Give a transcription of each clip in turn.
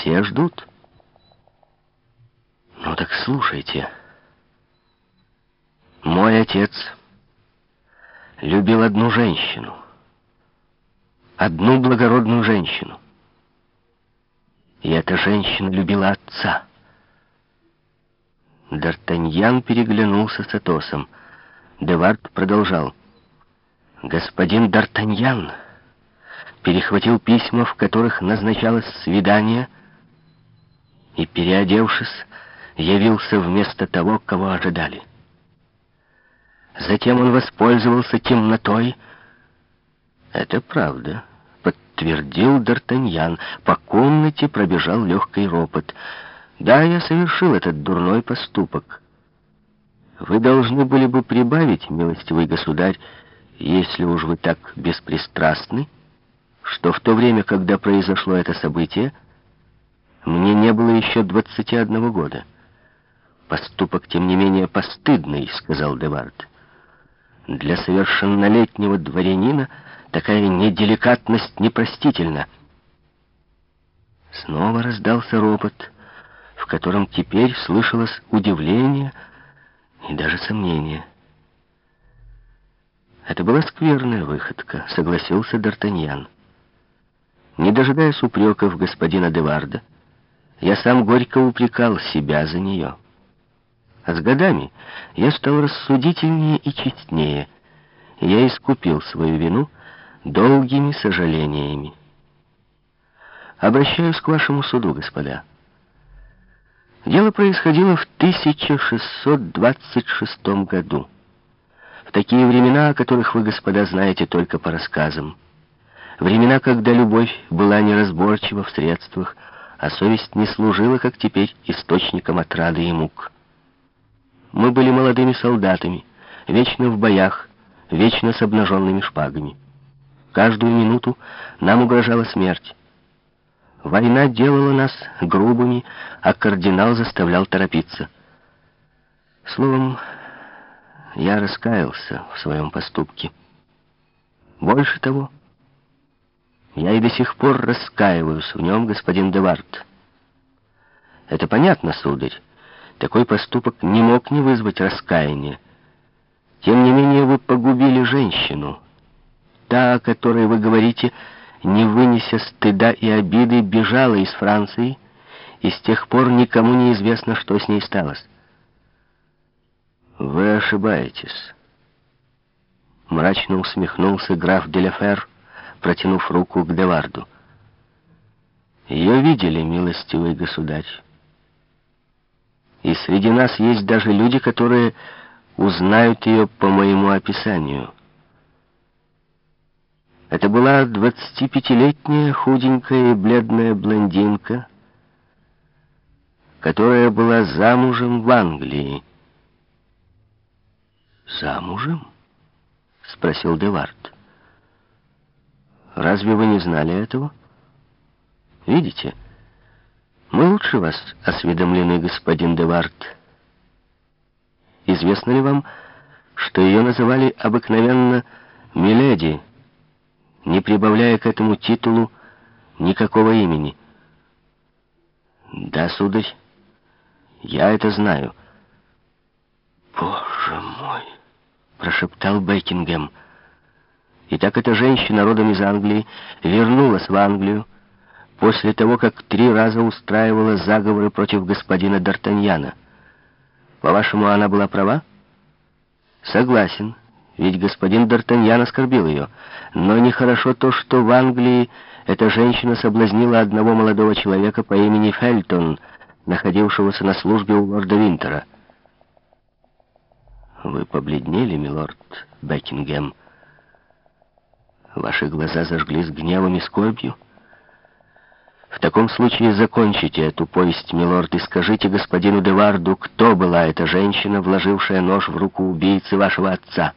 Все ждут. Ну так слушайте. Мой отец любил одну женщину. Одну благородную женщину. И эта женщина любила отца. Д'Артаньян переглянулся с Атосом. Девард продолжал. Господин Д'Артаньян перехватил письма, в которых назначалось свидание, и, переодевшись, явился вместо того, кого ожидали. Затем он воспользовался темнотой. Это правда, подтвердил Д'Артаньян. По комнате пробежал легкий ропот. Да, я совершил этот дурной поступок. Вы должны были бы прибавить, милостивый государь, если уж вы так беспристрастны, что в то время, когда произошло это событие, мне не было еще 21 года. Поступок, тем не менее, постыдный, сказал Девард. Для совершеннолетнего дворянина такая неделикатность непростительна. Снова раздался ропот, в котором теперь слышалось удивление и даже сомнение. Это была скверная выходка, согласился Д'Артаньян. Не дожидаясь упреков господина Деварда, я сам горько упрекал себя за нее. А с годами я стал рассудительнее и честнее. Я искупил свою вину долгими сожалениями. Обращаюсь к вашему суду, господа. Дело происходило в 1626 году. В такие времена, о которых вы, господа, знаете только по рассказам. Времена, когда любовь была неразборчива в средствах, а совесть не служила, как теперь, источником отрады и мук. Мы были молодыми солдатами, вечно в боях, вечно с обнаженными шпагами. Каждую минуту нам угрожала смерть. Война делала нас грубыми, а кардинал заставлял торопиться. Словом, я раскаялся в своем поступке. Больше того, я и до сих пор раскаиваюсь в нем, господин Девард. Это понятно, сударь. Такой поступок не мог не вызвать раскаяния. Тем не менее, вы погубили женщину. Та, о которой вы говорите, не вынеся стыда и обиды, бежала из Франции, и с тех пор никому не известно, что с ней сталось. Вы ошибаетесь. Мрачно усмехнулся граф Деляфер, протянув руку к Деварду. Ее видели, милостивый государь. И среди нас есть даже люди, которые узнают ее по моему описанию. Это была 25-летняя худенькая и бледная блондинка, которая была замужем в Англии. «Замужем?» — спросил Девард. Разве вы не знали этого? Видите, мы лучше вас осведомлены, господин Девард. Известно ли вам, что ее называли обыкновенно «Миледи», не прибавляя к этому титулу никакого имени? Да, сударь, я это знаю. Боже мой, прошептал Бекингем. Итак, эта женщина родом из Англии вернулась в Англию после того, как три раза устраивала заговоры против господина Д'Артаньяна. По-вашему, она была права? Согласен, ведь господин Д'Артаньян оскорбил ее. Но нехорошо то, что в Англии эта женщина соблазнила одного молодого человека по имени Фельтон, находившегося на службе у лорда Винтера. Вы побледнели, милорд Бекингем. Ваши глаза зажглись гневом и скорбью. В таком случае закончите эту повесть, милорд, и скажите господину Деварду, кто была эта женщина, вложившая нож в руку убийцы вашего отца.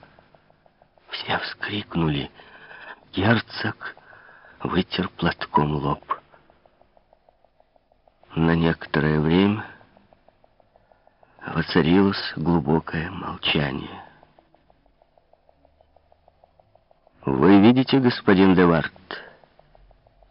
Все вскрикнули. Герцог вытер платком лоб. На некоторое время воцарилось глубокое молчание. «Вы видите, господин Девард?»